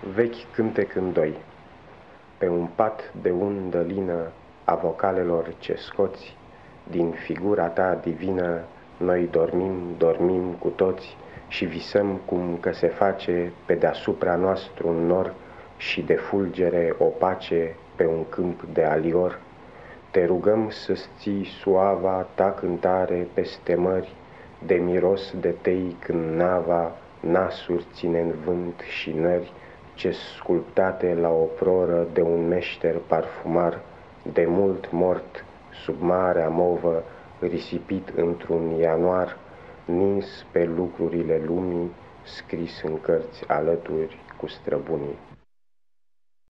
vechi cântec în doi Pe un pat de undă lină a vocalelor ce scoți Din figura ta divină noi dormim, dormim cu toți Și visăm cum că se face pe deasupra noastră un nor Și de fulgere opace pe un câmp de alior. Te rugăm să-ți ții suava ta cântare peste mări De miros de tei când nava nasuri ține în vânt și nări, ce sculptate la o proră de un meșter parfumar, de mult mort sub marea movă, risipit într-un ianuar, nins pe lucrurile lumii, scris în cărți alături cu străbunii.